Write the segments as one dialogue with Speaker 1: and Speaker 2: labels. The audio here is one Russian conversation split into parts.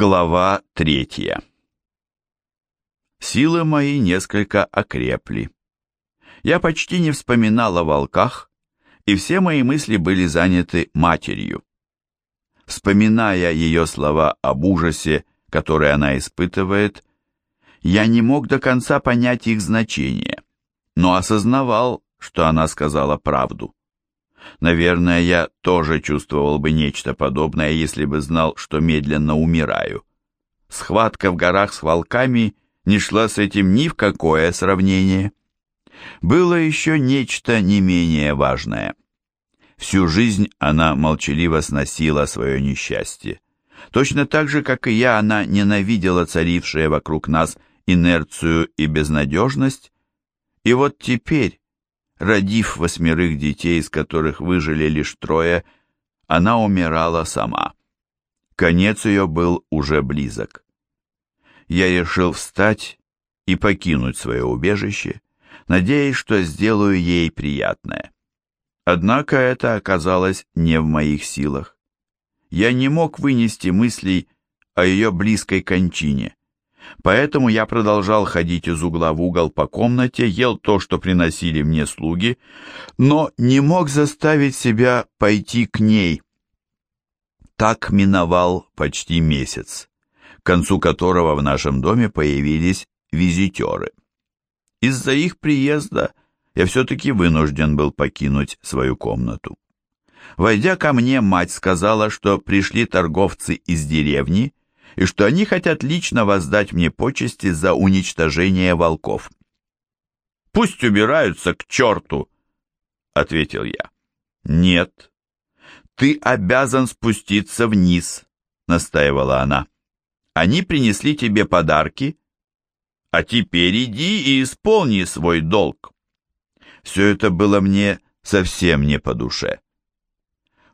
Speaker 1: Глава третья Силы мои несколько окрепли. Я почти не вспоминал о волках, и все мои мысли были заняты матерью. Вспоминая ее слова об ужасе, который она испытывает, я не мог до конца понять их значение, но осознавал, что она сказала правду. Наверное, я тоже чувствовал бы нечто подобное, если бы знал, что медленно умираю. Схватка в горах с волками не шла с этим ни в какое сравнение. Было еще нечто не менее важное. Всю жизнь она молчаливо сносила свое несчастье. Точно так же, как и я, она ненавидела царившие вокруг нас инерцию и безнадежность, и вот теперь, Родив восьмерых детей, из которых выжили лишь трое, она умирала сама. Конец ее был уже близок. Я решил встать и покинуть свое убежище, надеясь, что сделаю ей приятное. Однако это оказалось не в моих силах. Я не мог вынести мыслей о ее близкой кончине. Поэтому я продолжал ходить из угла в угол по комнате, ел то, что приносили мне слуги, но не мог заставить себя пойти к ней. Так миновал почти месяц, к концу которого в нашем доме появились визитеры. Из-за их приезда я все-таки вынужден был покинуть свою комнату. Войдя ко мне, мать сказала, что пришли торговцы из деревни и что они хотят лично воздать мне почести за уничтожение волков. «Пусть убираются к черту!» — ответил я. «Нет, ты обязан спуститься вниз», — настаивала она. «Они принесли тебе подарки, а теперь иди и исполни свой долг». Все это было мне совсем не по душе.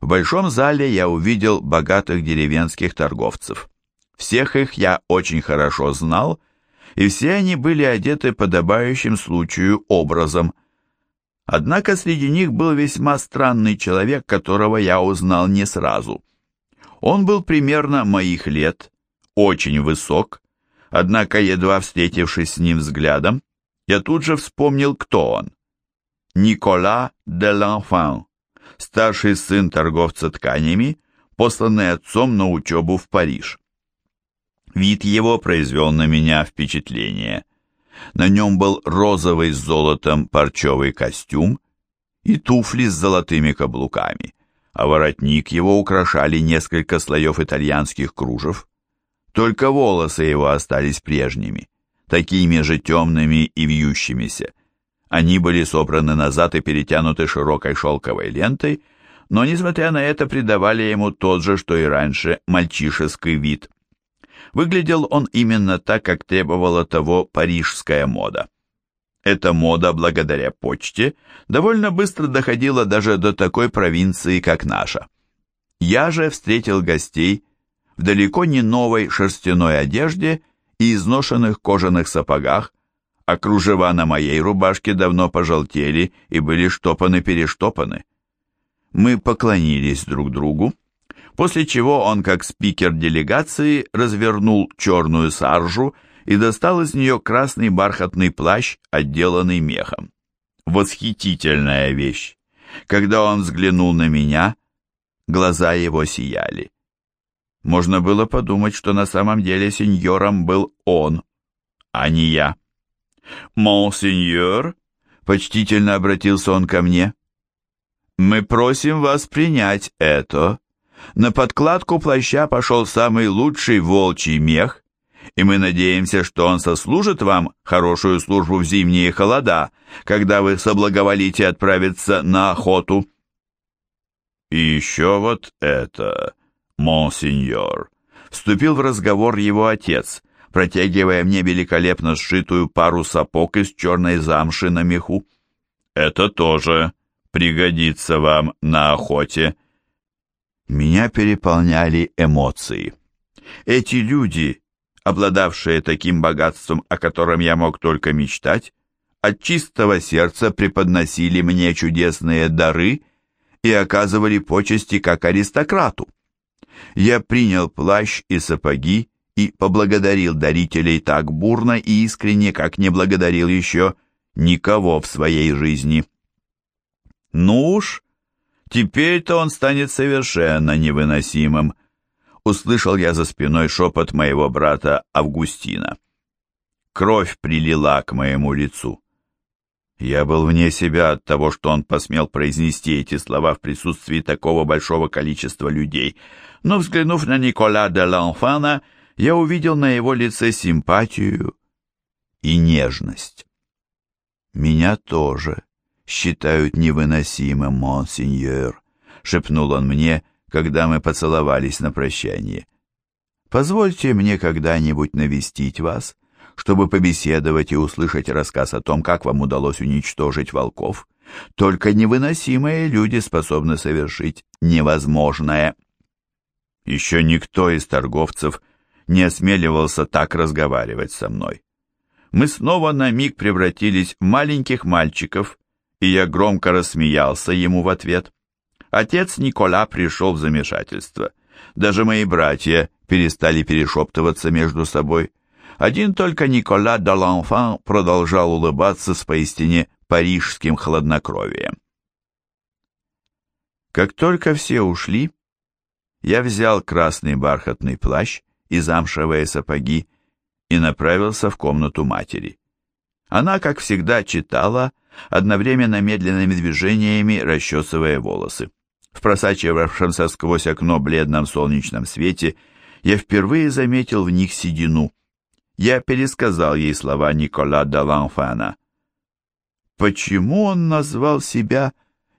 Speaker 1: В большом зале я увидел богатых деревенских торговцев. Всех их я очень хорошо знал, и все они были одеты подобающим случаю образом. Однако среди них был весьма странный человек, которого я узнал не сразу. Он был примерно моих лет, очень высок, однако, едва встретившись с ним взглядом, я тут же вспомнил, кто он. Никола де Ланфан, старший сын торговца тканями, посланный отцом на учебу в Париж. Вид его произвел на меня впечатление. На нем был розовый с золотом парчевый костюм и туфли с золотыми каблуками, а воротник его украшали несколько слоев итальянских кружев. Только волосы его остались прежними, такими же темными и вьющимися. Они были собраны назад и перетянуты широкой шелковой лентой, но, несмотря на это, придавали ему тот же, что и раньше, мальчишеский вид. Выглядел он именно так, как требовала того парижская мода. Эта мода, благодаря почте, довольно быстро доходила даже до такой провинции, как наша. Я же встретил гостей в далеко не новой шерстяной одежде и изношенных кожаных сапогах, а кружева на моей рубашке давно пожелтели и были штопаны-перештопаны. Мы поклонились друг другу, после чего он, как спикер делегации, развернул черную саржу и достал из нее красный бархатный плащ, отделанный мехом. Восхитительная вещь! Когда он взглянул на меня, глаза его сияли. Можно было подумать, что на самом деле сеньором был он, а не я. «Монсеньор», — почтительно обратился он ко мне, — «мы просим вас принять это, на подкладку плаща пошел самый лучший волчий мех, и мы надеемся, что он сослужит вам хорошую службу в зимние холода, когда вы соблаговолите отправиться на охоту. И еще вот это, монсеньор, вступил в разговор его отец, протягивая мне великолепно сшитую пару сапог из черной замши на меху. Это тоже пригодится вам на охоте. Меня переполняли эмоции. Эти люди, обладавшие таким богатством, о котором я мог только мечтать, от чистого сердца преподносили мне чудесные дары и оказывали почести как аристократу. Я принял плащ и сапоги и поблагодарил дарителей так бурно и искренне, как не благодарил еще никого в своей жизни. Ну уж, теперь-то он станет совершенно невыносимым, услышал я за спиной шепот моего брата Августина. Кровь прилила к моему лицу. Я был вне себя от того, что он посмел произнести эти слова в присутствии такого большого количества людей, но, взглянув на Никола де Ланфана, я увидел на его лице симпатию и нежность. «Меня тоже считают невыносимым, монсеньор», — шепнул он мне, когда мы поцеловались на прощание. «Позвольте мне когда-нибудь навестить вас, чтобы побеседовать и услышать рассказ о том, как вам удалось уничтожить волков. Только невыносимые люди способны совершить невозможное». Еще никто из торговцев не осмеливался так разговаривать со мной. Мы снова на миг превратились в маленьких мальчиков, и я громко рассмеялся ему в ответ. Отец Никола пришел в замешательство. Даже мои братья перестали перешептываться между собой. Один только Никола Даланфан продолжал улыбаться с поистине парижским хладнокровием. Как только все ушли, я взял красный бархатный плащ и замшевые сапоги и направился в комнату матери. Она, как всегда, читала, одновременно медленными движениями расчесывая волосы. В просачивавшемся сквозь окно бледном солнечном свете я впервые заметил в них седину. Я пересказал ей слова Никола де Ланфана. «Почему он назвал себя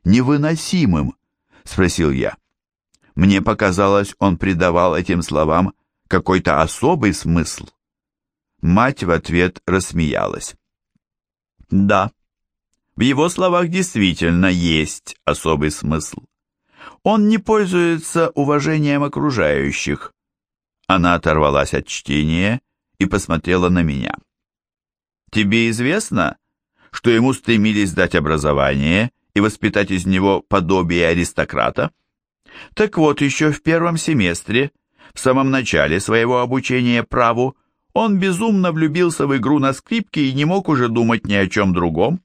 Speaker 1: невыносимым?» — спросил я. Мне показалось, он придавал этим словам какой-то особый смысл. Мать в ответ рассмеялась. Да, в его словах действительно есть особый смысл. Он не пользуется уважением окружающих. Она оторвалась от чтения и посмотрела на меня. Тебе известно, что ему стремились дать образование и воспитать из него подобие аристократа? Так вот, еще в первом семестре, в самом начале своего обучения праву, он безумно влюбился в игру на скрипке и не мог уже думать ни о чем другом.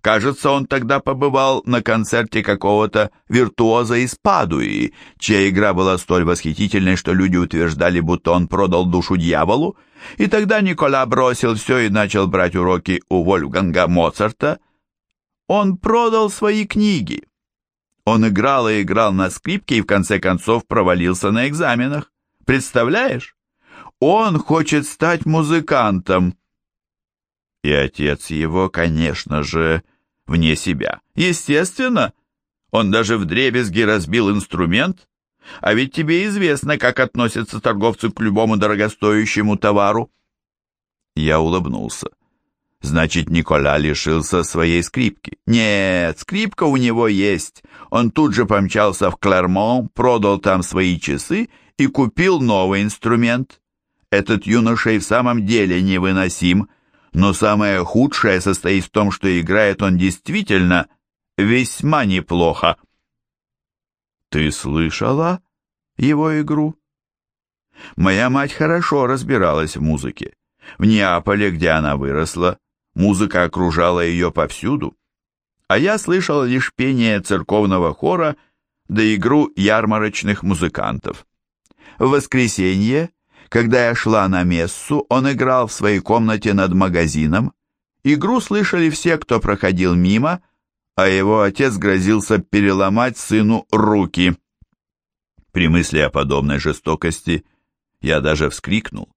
Speaker 1: Кажется, он тогда побывал на концерте какого-то виртуоза из Падуи, чья игра была столь восхитительной, что люди утверждали, будто он продал душу дьяволу, и тогда Никола бросил все и начал брать уроки у Вольфганга Моцарта. Он продал свои книги. Он играл и играл на скрипке и в конце концов провалился на экзаменах. Представляешь? Он хочет стать музыкантом. И отец его, конечно же, вне себя. Естественно, он даже в дребезги разбил инструмент. А ведь тебе известно, как относятся торговцы к любому дорогостоящему товару. Я улыбнулся. Значит, Никола лишился своей скрипки. Нет, скрипка у него есть. Он тут же помчался в Клермон, продал там свои часы и купил новый инструмент. Этот юноша и в самом деле невыносим, но самое худшее состоит в том, что играет он действительно весьма неплохо. Ты слышала его игру? Моя мать хорошо разбиралась в музыке. В Неаполе, где она выросла, Музыка окружала ее повсюду, а я слышал лишь пение церковного хора да игру ярмарочных музыкантов. В воскресенье, когда я шла на мессу, он играл в своей комнате над магазином. Игру слышали все, кто проходил мимо, а его отец грозился переломать сыну руки. При мысли о подобной жестокости я даже вскрикнул.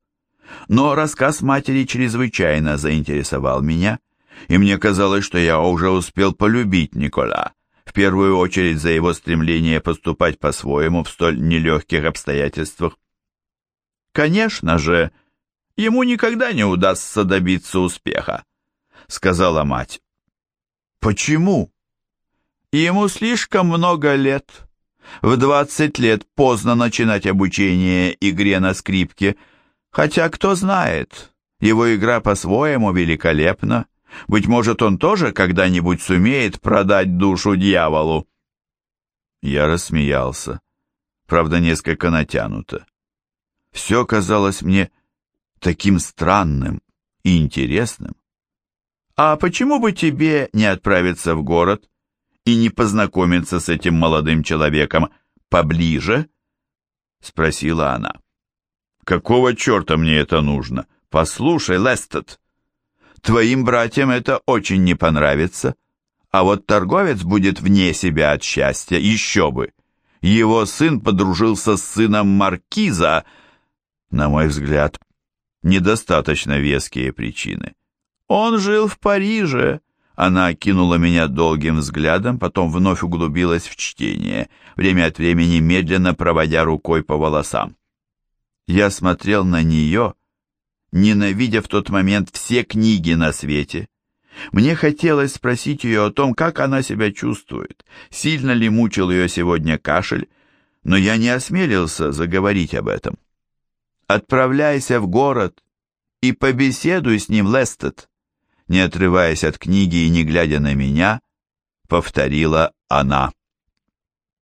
Speaker 1: Но рассказ матери чрезвычайно заинтересовал меня, и мне казалось, что я уже успел полюбить Никола, в первую очередь за его стремление поступать по-своему в столь нелегких обстоятельствах. «Конечно же, ему никогда не удастся добиться успеха», — сказала мать. «Почему?» «Ему слишком много лет. В двадцать лет поздно начинать обучение игре на скрипке — Хотя, кто знает, его игра по-своему великолепна. Быть может, он тоже когда-нибудь сумеет продать душу дьяволу. Я рассмеялся, правда, несколько натянуто. Все казалось мне таким странным и интересным. А почему бы тебе не отправиться в город и не познакомиться с этим молодым человеком поближе? Спросила она. Какого черта мне это нужно? Послушай, Лестед, твоим братьям это очень не понравится, а вот торговец будет вне себя от счастья, еще бы. Его сын подружился с сыном маркиза, на мой взгляд, недостаточно веские причины. Он жил в Париже. Она окинула меня долгим взглядом, потом вновь углубилась в чтение, время от времени медленно проводя рукой по волосам. Я смотрел на нее, ненавидя в тот момент все книги на свете. Мне хотелось спросить ее о том, как она себя чувствует, сильно ли мучил ее сегодня кашель, но я не осмелился заговорить об этом. «Отправляйся в город и побеседуй с ним, Лестед», не отрываясь от книги и не глядя на меня, повторила она.